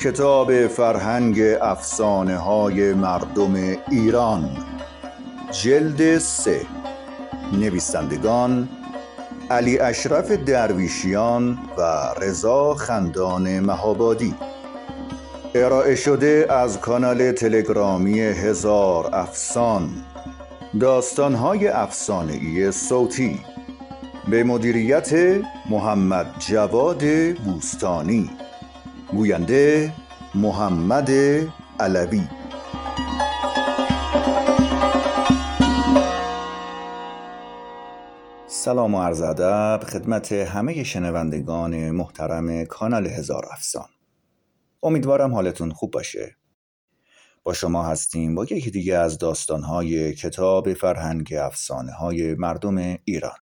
کتاب فرهنگ افسانه های مردم ایران جلد سه. نویسندگان علی اشرف درویشیان و رضا خندان مهابادی. ارائه شده از کانال تلگرامی هزار افسان. داستانهای افسانهای صوتی. به مدیریت محمد جواد بوستانی. گوینده محمد علوی. سلام و عرض ادب خدمت همه شنوندگان محترم کانال هزار افسان. امیدوارم حالتون خوب باشه. با شما هستیم با یکی دیگه از داستانهای کتاب فرهنگ افسانه های مردم ایران.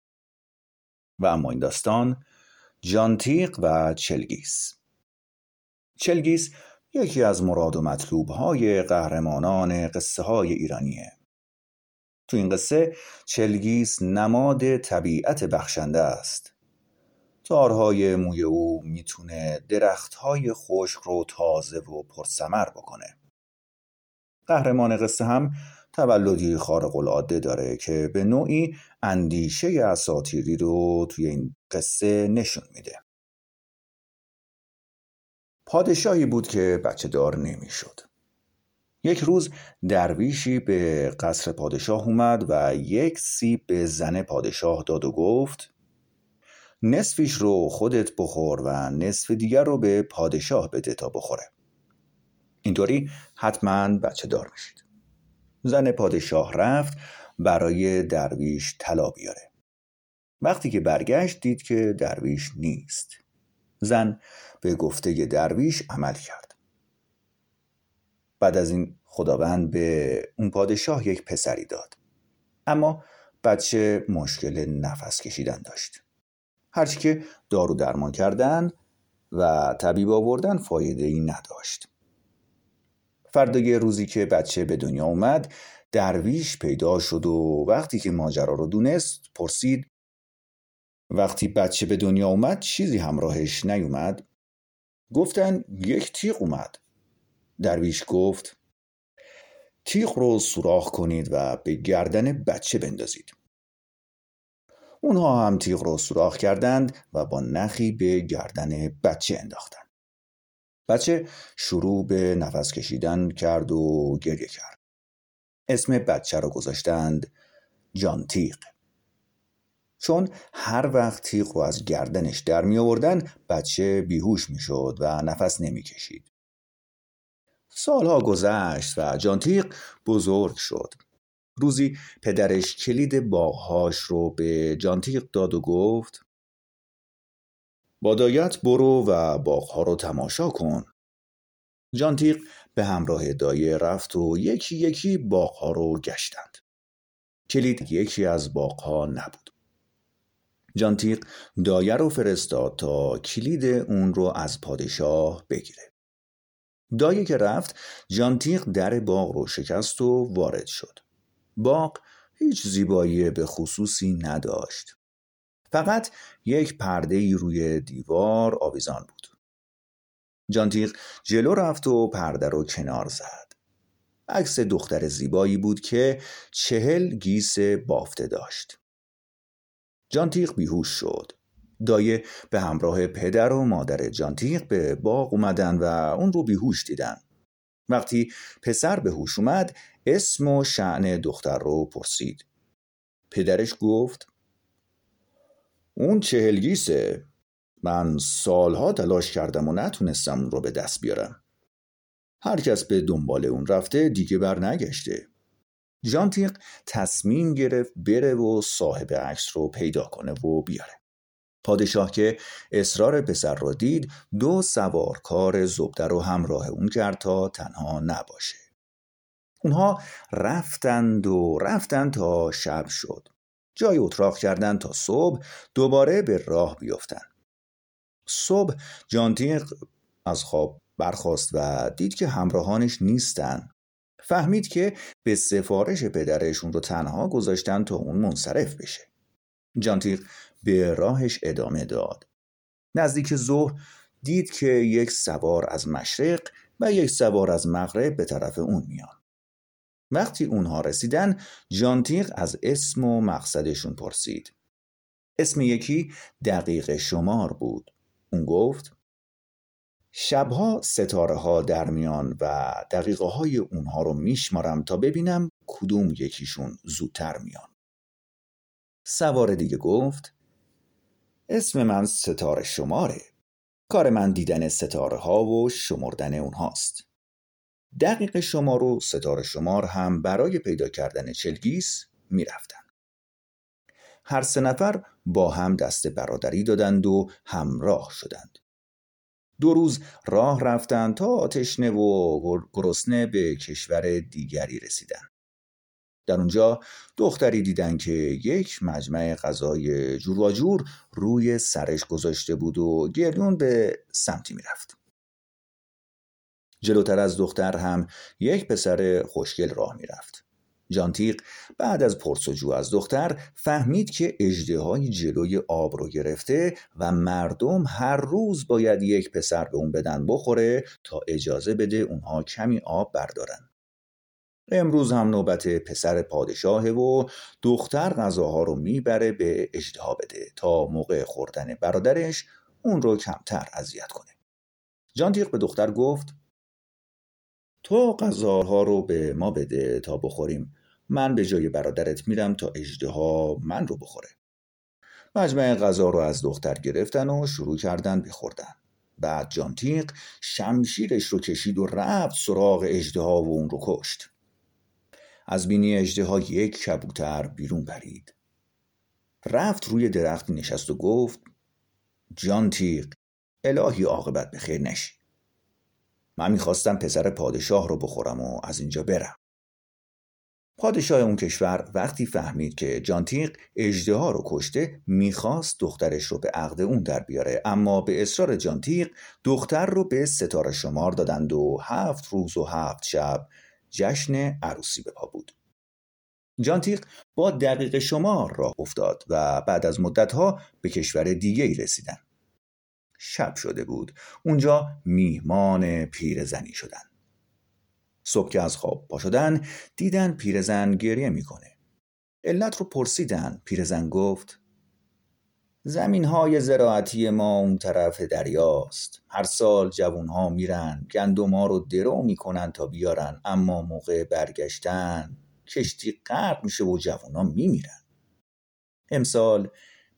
و اما این داستان جانتیق و چلگیس. چلگیس یکی از مراد و مطلوب های قهرمانان قصه های ایرانیه. تو این قصه چلگیس نماد طبیعت بخشنده است. تارهای موی او می‌تونه درختهای خشک رو تازه و پرسمر بکنه. قهرمان قصه هم تولدی خارق العاده داره که به نوعی اندیشه اساتیری رو توی این قصه نشون میده. پادشاهی بود که بچه دار نمی‌شد. یک روز درویشی به قصر پادشاه اومد و یک سیب به زن پادشاه داد و گفت نصفیش رو خودت بخور و نصف دیگر رو به پادشاه بده تا بخوره. اینطوری حتما بچه دار میشید. زن پادشاه رفت برای درویش طلا بیاره. وقتی که برگشت دید که درویش نیست. زن به گفته درویش عمل کرد. بعد از این خداوند به اون پادشاه یک پسری داد. اما بچه مشکل نفس کشیدن داشت. هرچی که دارو درمان کردن و طبیب آوردن فایده ای نداشت. فردای روزی که بچه به دنیا اومد درویش پیدا شد و وقتی که ماجرا رو دونست پرسید وقتی بچه به دنیا اومد چیزی همراهش نیومد؟ گفتن یک تیغ اومد. درویش گفت تیغ رو سوراخ کنید و به گردن بچه بندازید. اونها هم تیغ رو سوراخ کردند و با نخی به گردن بچه انداختند. بچه شروع به نفس کشیدن کرد و گریه کرد اسم بچه رو گذاشتند جان تیغ چون هر وقت تیغ رو از گردنش در می آوردن بچه بیهوش می شد و نفس نمی کشید. سالها گذشت و جانتیق بزرگ شد. روزی پدرش کلید باغهاش رو به جانتیق داد و گفت با دایت برو و باغها رو تماشا کن. جانتیق به همراه دایه رفت و یکی یکی باغها رو گشتند. کلید یکی از باغها نبود. جانتیق دایه رو فرستاد تا کلید اون رو از پادشاه بگیره. دایه که رفت جانتیق در باغ رو شکست و وارد شد. باغ هیچ زیبایی به خصوصی نداشت. فقط یک پرده ای روی دیوار آویزان بود. جانتیق جلو رفت و پرده رو کنار زد. عکس دختر زیبایی بود که چهل گیس بافته داشت. جانتیق بیهوش شد. دایه به همراه پدر و مادر جانتیق به باغ اومدن و اون رو بیهوش دیدن. وقتی پسر به هوش اومد اسم و شعن دختر رو پرسید. پدرش گفت اون چهلگیسه من سالها تلاش کردم و نتونستم اون رو به دست بیارم. هر کس به دنبال اون رفته دیگه بر نگشته. ژانتیق تصمیم گرفت بره و صاحب عکس رو پیدا کنه و بیاره. پادشاه که اصرار پسر را دید دو سوارکار زبده رو همراه اون کرد تا تنها نباشه. اونها رفتند و رفتند تا شب شد. جای اتراق کردند تا صبح دوباره به راه بیفتند. صبح جانتیق از خواب برخواست و دید که همراهانش نیستن فهمید که به سفارش پدرشون رو تنها گذاشتن تا اون منصرف بشه جانتیق به راهش ادامه داد نزدیک ظهر دید که یک سوار از مشرق و یک سوار از مغرب به طرف اون میان. وقتی اونها رسیدن جانتیق از اسم و مقصدشون پرسید. اسم یکی دقیق شمار بود. اون گفت شبها ستاره ها در میان و دقیقه های اونها رو میشمارم تا ببینم کدوم یکیشون زودتر میان. سوار دیگه گفت اسم من ستاره شماره. کار من دیدن ستاره ها و شمردن اونهاست. دقیق شمار و ستاره شمار هم برای پیدا کردن چلگیس می‌رفتن. هر سه نفر با هم دست برادری دادند و همراه شدند. دو روز راه رفتند تا تشنه و گرسنه به کشور دیگری رسیدند. در اونجا دختری دیدن که یک مجمع غذای جور و جور روی سرش گذاشته بود و گریون به سمتی می‌رفت. جلوتر از دختر هم یک پسر خوشگل راه می‌رفت. جانتیق بعد از پرسجو از دختر فهمید که های جلوی آب رو گرفته و مردم هر روز باید یک پسر به اون بدن بخوره تا اجازه بده اونها کمی آب بردارن. امروز هم نوبت پسر پادشاهه و دختر غذاها رو می‌بره به اجدها بده تا موقع خوردن برادرش اون رو کمتر اذیت کنه. جانتیق به دختر گفت تو غذاها رو به ما بده تا بخوریم. من به جای برادرت میرم تا اجدها من رو بخوره. مجمع غذا رو از دختر گرفتن و شروع کردن بخوردن بعد جانتیق شمشیرش رو کشید و رفت سراغ اجدها و اون رو کشت. از بینی اجدها یک کبوتر بیرون پرید. رفت روی درخت نشست و گفت جانتیق الهی عاقبت به خیر نشی. من می‌خواستم پسر پادشاه رو بخورم و از اینجا برم. پادشاه اون کشور وقتی فهمید که جانتیق اجده رو کشته می‌خواست دخترش رو به عقد اون در بیاره. اما به اصرار جانتیق دختر رو به ستاره شمار دادند و هفت روز و هفت شب جشن عروسی به پا بود. جانتیق با دقیق شمار راه افتاد و بعد از مدتها به کشور دیگه ای رسیدن. شب شده بود. اونجا میهمان پیرزنی شدن. صبح که از خواب پا شدن دیدن پیرزن گریه می‌کنه. علت رو پرسیدن. پیرزن گفت زمین های زراعتی ما اون طرف دریاست. هر سال جوون ها میرن گندم ها رو درو می‌کنن تا بیارن. اما موقع برگشتن کشتی غرق میشه و جوون ها میمیرن. امسال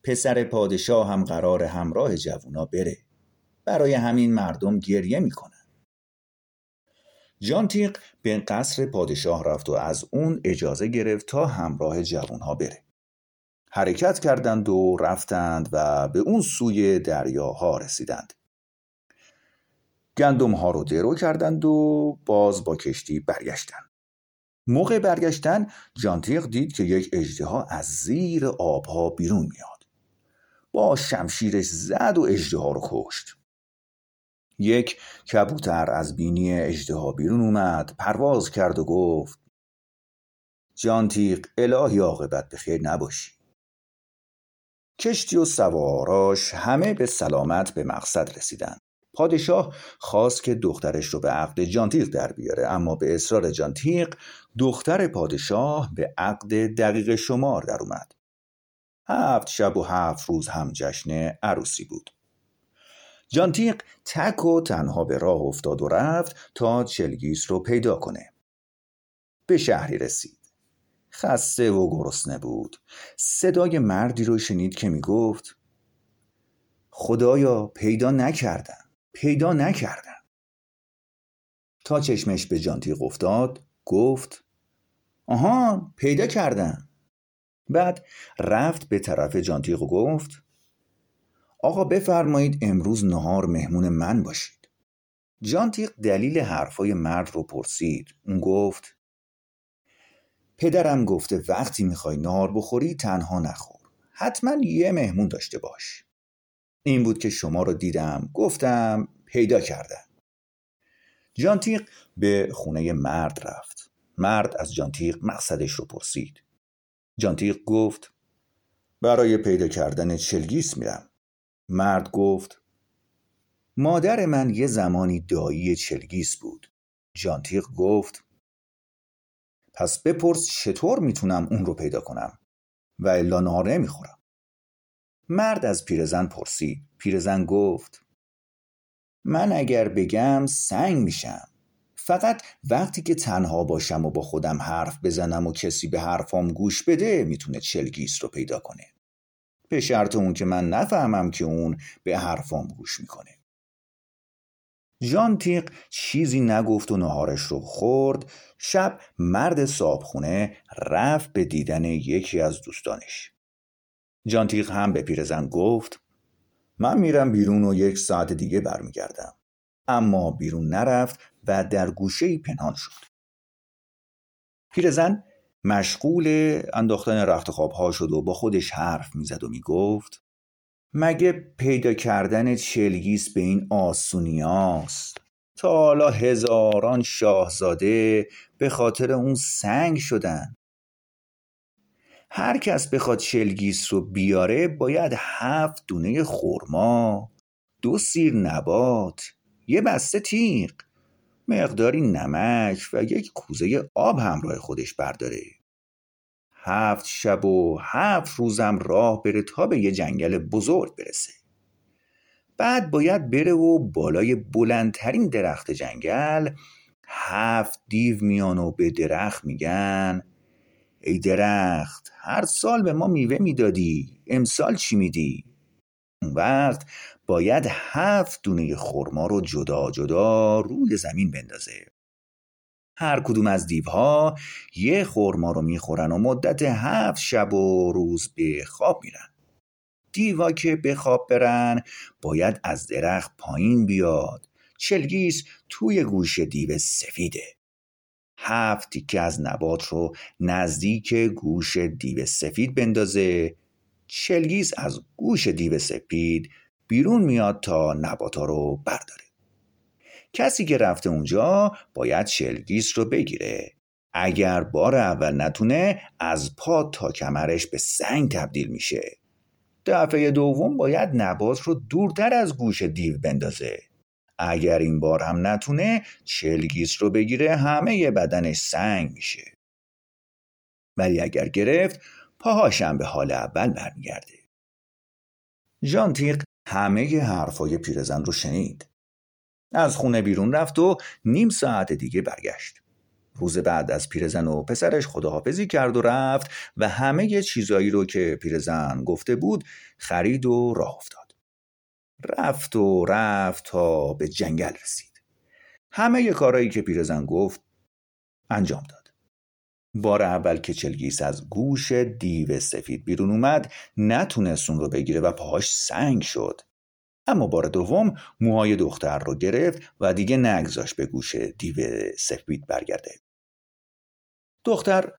پسر پادشاه هم قرار همراه جوونا بره برای همین مردم گریه می‌کنن جانتیق به قصر پادشاه رفت و از اون اجازه گرفت تا همراه جوانها بره. حرکت کردند و رفتند و به اون سوی دریاها رسیدند. گندم ها رو درو کردند و باز با کشتی برگشتند. موقع برگشتن جانتیق دید که یک اجده از زیر آبها بیرون میاد. با شمشیرش زد و اجده رو کشت. یک کبوتر از بینی اجدها بیرون اومد پرواز کرد و گفت جانتیق الهی عاقبت به خیر نباشی. کشتی و سواراش همه به سلامت به مقصد رسیدن. پادشاه خواست که دخترش رو به عقد جانتیق در بیاره اما به اصرار جانتیق دختر پادشاه به عقد دقیق شمار در اومد. هفت شب و هفت روز هم جشن عروسی بود جانتیق تک و تنها به راه افتاد و رفت تا چلگیس رو پیدا کنه. به شهری رسید. خسته و گرسنه بود. صدای مردی رو شنید که می‌گفت خدایا پیدا نکردم. پیدا نکردم. تا چشمش به جانتیق افتاد گفت آها پیدا کردم. بعد رفت به طرف جانتیق و گفت آقا بفرمایید امروز نهار مهمون من باشید. جانتیق دلیل حرفای مرد رو پرسید. اون گفت پدرم گفته وقتی می‌خوای نهار بخوری تنها نخور. حتما یه مهمون داشته باش. این بود که شما رو دیدم گفتم پیدا کردم. جانتیق به خونه مرد رفت. مرد از جانتیق مقصدش رو پرسید. جانتیق گفت برای پیدا کردن چلگیس میرم. مرد گفت مادر من یه زمانی دایی چلگیس بود. جانتیق گفت پس بپرس چطور می‌تونم اون رو پیدا کنم؟ و الا نهار نمی‌خورم مرد از پیرزن پرسید. پیرزن گفت من اگر بگم سنگ میشم. فقط وقتی که تنها باشم و با خودم حرف بزنم و کسی به حرفام گوش بده می‌تونه چلگیس رو پیدا کنه. به شرط اون که من نفهمم که اون به حرفام گوش می‌کنه. جان تیق چیزی نگفت و نهارش رو خورد. شب مرد صابخونه رفت به دیدن یکی از دوستانش. جان تیق هم به پیرزن گفت من میرم بیرون و یک ساعت دیگه برمیگردم. اما بیرون نرفت و در گوشه پنهان شد. پیرزن مشغول انداختن رخت خواب شد و با خودش حرف می‌زد و می‌گفت مگه پیدا کردن چلگیس به این آسونیاست؟ تا حالا هزاران شاهزاده به خاطر اون سنگ شدن. هر کس بخواد چلگیس رو بیاره باید هفت دونه خورما دو سیر نبات یه بسته تیغ. مقداری نمک و یک کوزه آب همراه خودش برداره. هفت شب و هفت روزم راه بره تا به یه جنگل بزرگ برسه. بعد باید بره و بالای بلندترین درخت جنگل هفت دیو میان و به درخت میگن ای درخت هر سال به ما میوه می‌دادی امسال چی میدی؟ اون وقت باید هفت دونه خورما رو جدا جدا روی زمین بندازه. هر کدوم از دیوها یه خورما رو می‌خورن و مدت هفت شب و روز به خواب میرن. دیوا که به خواب برن باید از درخت پایین بیاد. چلگیس توی گوش دیو سفیده. هفت تیکه از نبات رو نزدیک گوش دیو سفید بندازه. چلگیس از گوش دیو سپید بیرون میاد تا نباتا رو برداره. کسی که رفته اونجا باید چلگیس رو بگیره. اگر بار اول نتونه از پا تا کمرش به سنگ تبدیل میشه. دفعه دوم باید نبات رو دورتر از گوش دیو بندازه. اگر این بار هم نتونه چلگیس رو بگیره همه بدنش سنگ میشه. ولی اگر گرفت پاهاشم به حال اول برمیگرده. ژان تیق همه حرفای پیرزن رو شنید. از خونه بیرون رفت و نیم ساعت دیگه برگشت. روز بعد از پیرزن و پسرش خداحافظی کرد و رفت و همه چیزایی رو که پیرزن گفته بود خرید و راه افتاد. رفت و رفت تا به جنگل رسید. همه کارایی که پیرزن گفت انجام داد. بار اول که چلگیس از گوش دیو سفید بیرون اومد نتونست اون رو بگیره و پاهاش سنگ شد. اما بار دوم موهای دختر رو گرفت و دیگه نگذاش به گوش دیو سفید برگرده. دختر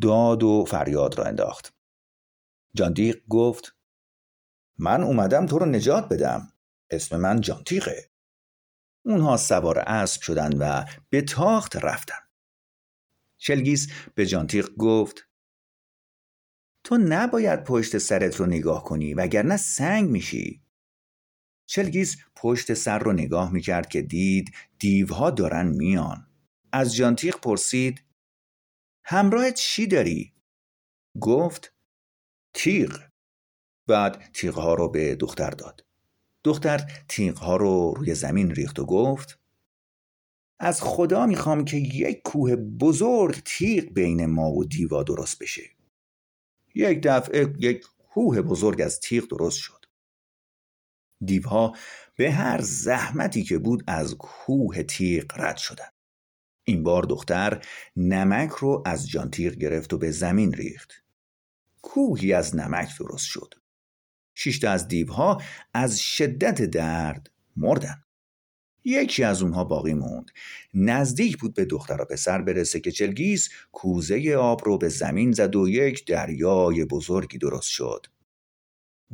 داد و فریاد را انداخت. جاندیق گفت من اومدم تو رو نجات بدم. اسم من جانتیقه. اونها سوار اسب شدن و به تاخت رفتن. شلگیس به جانتیق گفت تو نباید پشت سرت رو نگاه کنی وگرنه سنگ میشی. چلگیس پشت سر رو نگاه می‌کرد که دید دیوها دارن میان. از جانتیق پرسید همراه چی داری؟ گفت تیغ. بعد تیغها رو به دختر داد. دختر تیغها رو روی زمین ریخت و گفت از خدا می‌خوام که یک کوه بزرگ تیغ بین ما و دیوا درست بشه. یک دفعه یک کوه بزرگ از تیغ درست شد. دیوها به هر زحمتی که بود از کوه تیغ رد شدند این بار دختر نمک رو از جانتیغ گرفت و به زمین ریخت. کوهی از نمک درست شد. شیشتا از دیوها از شدت درد مردن. یکی از اونها باقی موند نزدیک بود به دختر و پسر برسه که چلگیس کوزه آب رو به زمین زد و یک دریای بزرگی درست شد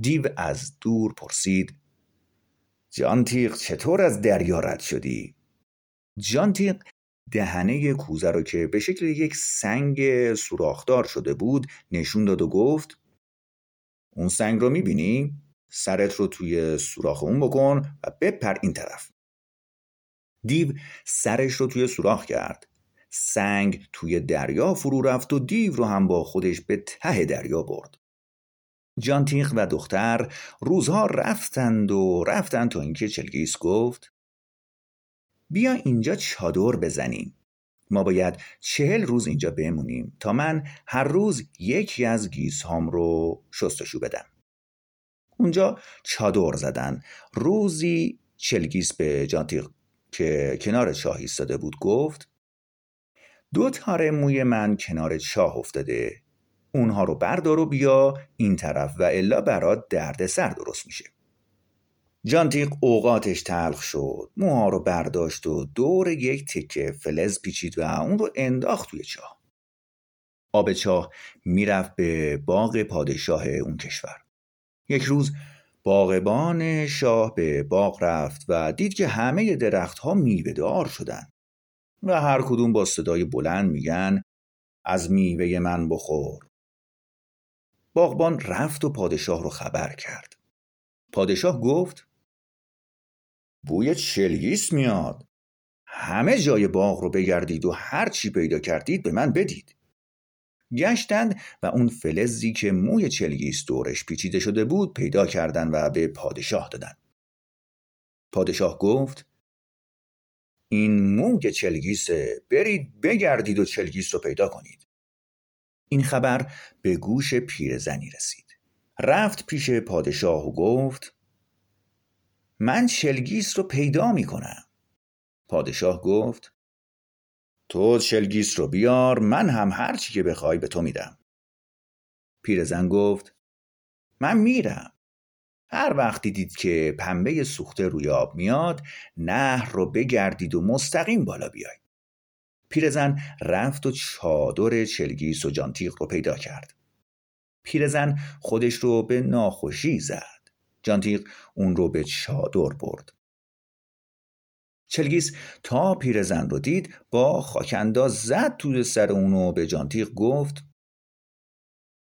دیو از دور پرسید جانتیق چطور از دریا رد شدی؟ جانتیق دهنه کوزه رو که به شکل یک سنگ سوراخدار شده بود نشون داد و گفت اون سنگ رو می‌بینی؟ سرت رو توی سوراخ اون بکن و بپر این طرف دیو سرش رو توی سوراخ کرد. سنگ توی دریا فرو رفت و دیو رو هم با خودش به ته دریا برد. جانتیق و دختر روزها رفتند و رفتند تا اینکه چلگیس گفت بیا اینجا چادر بزنیم. ما باید چهل روز اینجا بمونیم تا من هر روز یکی از گیس هام رو شستشو بدم. اونجا چادر زدن. روزی چلگیس به جانتیق که کنار چاه ایستاده بود گفت دو تاره موی من کنار چاه افتاده اونها رو بردار و بیا این طرف و الا برات درد سر درست میشه. جانتیق اوقاتش تلخ شد موها رو برداشت و دور یک تکه فلز پیچید و اون رو انداخت توی چاه. آب چاه می‌رفت به باغ پادشاه اون کشور. یک روز باغبان شاه به باغ رفت و دید که همه درختها میوهدار شدن. و هر کدوم با صدای بلند میگن از میوه من بخور. باغبان رفت و پادشاه رو خبر کرد. پادشاه گفت بوی چلگیس میاد. همه جای باغ رو بگردید و هر چی پیدا کردید به من بدید. گشتند و اون فلزی که موی چلگیس دورش پیچیده شده بود پیدا کردند و به پادشاه دادن پادشاه گفت این موی چلگیسه برید بگردید و چلگیس رو پیدا کنید. این خبر به گوش پیرزنی رسید. رفت پیش پادشاه و گفت من چلگیس رو پیدا می کنم پادشاه گفت تو چلگیس رو بیار من هم هر چی که بخوای به تو میدم. پیرزن گفت من میرم. هر وقت دیدید که پنبه سوخته روی آب میاد نهر رو بگردید و مستقیم بالا بیاید. پیرزن رفت و چادر چلگیس و جانتیق رو پیدا کرد. پیرزن خودش رو به ناخوشی زد. جانتیق اون رو به چادر برد. چلگیس تا پیرزن رو دید با خاکنداز زد توی سر اونو به جانتیق گفت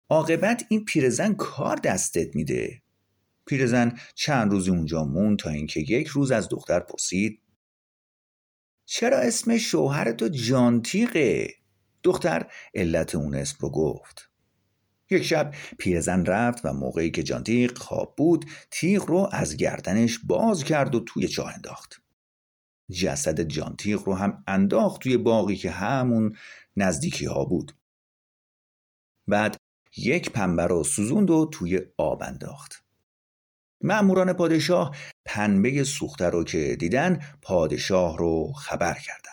عاقبت این پیرزن کار دستت میده. پیرزن چند روزی اونجا مون تا اینکه یک روز از دختر پرسید چرا اسم شوهر تو جانتیقه دختر علت اون اسم رو گفت. یک شب پیرزن رفت و موقعی که جانتیق خواب بود تیغ رو از گردنش باز کرد و توی چاه انداخت. جسد جانتیق رو هم انداخت توی باقی که همون نزدیکی ها بود. بعد یک پنبه رو سوزوند و توی آب انداخت. معموران پادشاه پنبه سوخته رو که دیدن پادشاه رو خبر کردن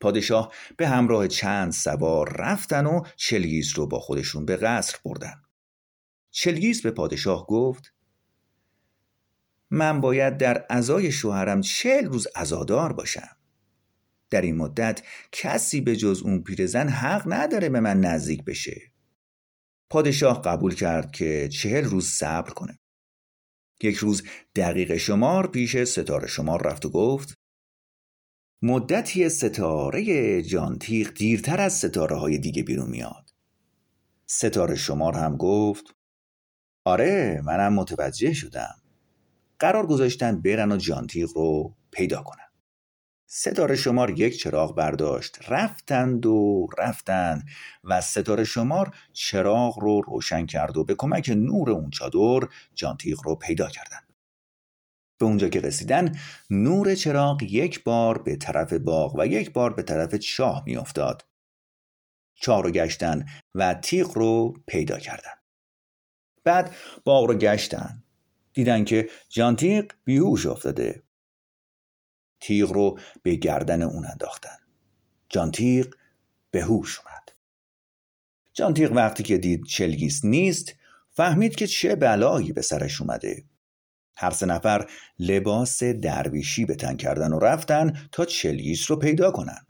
پادشاه به همراه چند سوار رفتن و چلگیس رو با خودشون به قصر بردن. چلگیس به پادشاه گفت من باید در ازای شوهرم چل روز ازادار باشم. در این مدت کسی به جز اون پیرزن حق نداره به من نزدیک بشه. پادشاه قبول کرد که چهل روز صبر کنه. یک روز دقیق شمار پیش ستاره شمار رفت و گفت مدتی ستاره جانتیق دیرتر از ستاره های دیگه بیرون میاد. ستاره شمار هم گفت آره منم متوجه شدم. قرار گذاشتن برن و جانتیق رو پیدا کنن ستاره شمار یک چراغ برداشت رفتند و رفتند و ستاره شمار چراغ رو روشن کرد و به کمک نور اون چادر جانتیق رو پیدا کردند به اونجا که رسیدن نور چراغ یک بار به طرف باغ و یک بار به طرف چاه میافتاد. چاه رو گشتن و تیغ رو پیدا کردن. بعد باغ رو گشتن. دیدن که جانتیق بیهوش افتاده. تیغ رو به گردن اون انداختن. جانتیق به هوش اومد. جانتیق وقتی که دید چلگیس نیست فهمید که چه بلایی به سرش اومده هر سه نفر لباس درویشی به تن کردن و رفتن تا چلیس رو پیدا کنن.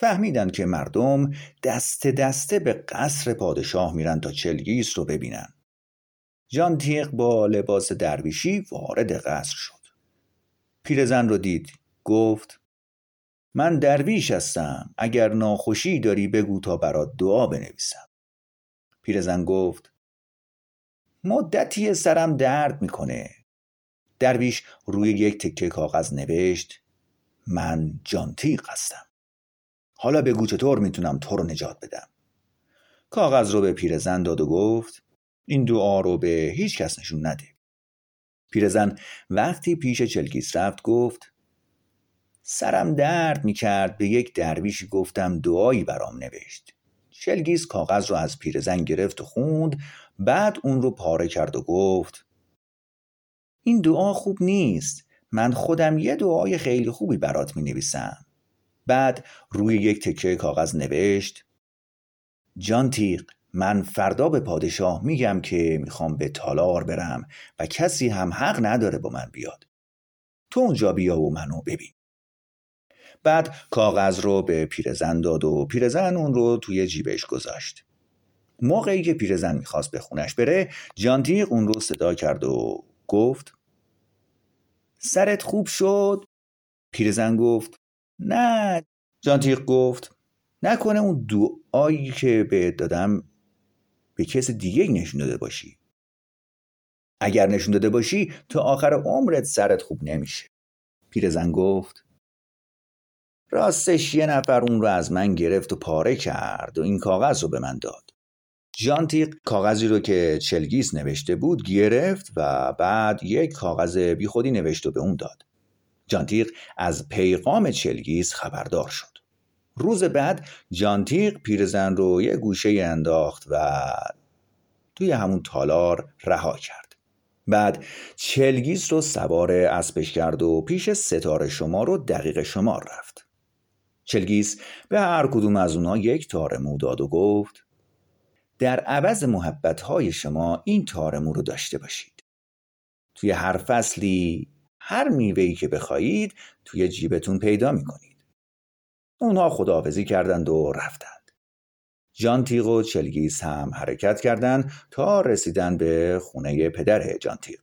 فهمیدن که مردم دست دسته به قصر پادشاه میرن تا چلگیس رو ببینن. جان تیغ با لباس درویشی وارد قصر شد. پیرزن رو دید. گفت من درویش هستم. اگر ناخوشی داری بگو تا برات دعا بنویسم. پیرزن گفت مدتی سرم درد می‌کنه درویش روی یک تکه کاغذ نوشت من جانتیق هستم حالا بگو چطور می‌تونم تو رو نجات بدم کاغذ رو به پیرزن داد و گفت این دعا رو به هیچ کس نشون نده. پیرزن وقتی پیش چلگیس رفت گفت سرم درد می‌کرد به یک درویشی گفتم دعایی برام نوشت. چلگیس کاغذ رو از پیرزن گرفت و خوند بعد اون رو پاره کرد و گفت این دعا خوب نیست. من خودم یه دعای خیلی خوبی برات می نویسم بعد روی یک تکه کاغذ نوشت جان تیق من فردا به پادشاه میگم که می‌خوام به تالار برم و کسی هم حق نداره با من بیاد. تو اونجا بیا و منو ببین. بعد کاغذ رو به پیرزن داد و پیرزن اون رو توی جیبش گذاشت. موقعی که پیرزن می‌خواست به خونش بره جانتیق اون رو صدا کرد و گفت سرت خوب شد؟ پیرزن گفت نه. جانتیق گفت نکنه اون دعایی که به دادم به کس دیگه نشون داده باشی. اگر نشون داده باشی تا آخر عمرت سرت خوب نمیشه. پیرزن گفت راستش یه نفر اون رو از من گرفت و پاره کرد و این کاغذ رو به من داد. جانتیق کاغذی رو که چلگیس نوشته بود گرفت و بعد یک کاغذ بیخودی نوشت و به اون داد. جانتیق از پیغام چلگیس خبردار شد. روز بعد جانتیق پیرزن رو یه گوشه انداخت و توی همون تالار رها کرد. بعد چلگیس رو سوار اسبش کرد و پیش ستاره شما رو دقیق شمار رفت. چلگیس به هر کدوم از اونا یک تار مو داد و گفت در عوض محبتهای شما این تارمو رو داشته باشید. توی هر فصلی هر میوهی که بخواهید توی جیبتون پیدا می‌کنید. اونها خداحافظی کردند و رفتند. جانتیق و چلگیس هم حرکت کردند تا رسیدن به خونه پدر جانتیق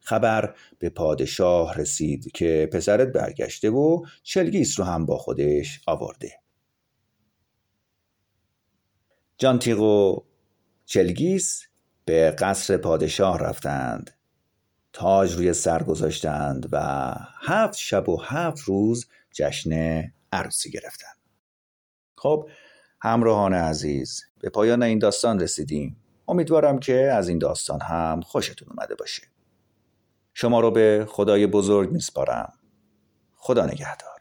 خبر به پادشاه رسید که پسرت برگشته و چلگیس رو هم با خودش آورده. جانتیق و چلگیس به قصر پادشاه رفتند. تاج روی سر گذاشتند و هفت شب و هفت روز جشن عروسی گرفتند خب همراهان عزیز به پایان این داستان رسیدیم. امیدوارم که از این داستان هم خوشتون اومده باشه. شما رو به خدای بزرگ میسپارم. خدا نگهدار.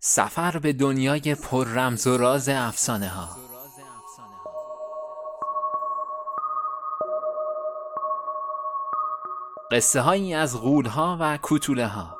سفر به دنیای پر رمز و راز افسانه ها. قصه هایی از غول ها و کوتوله ها.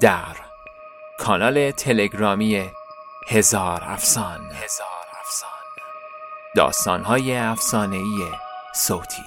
در کانال تلگرامی هزار افسان. هزار افسان. داستانهای افسانه‌ای صوتی.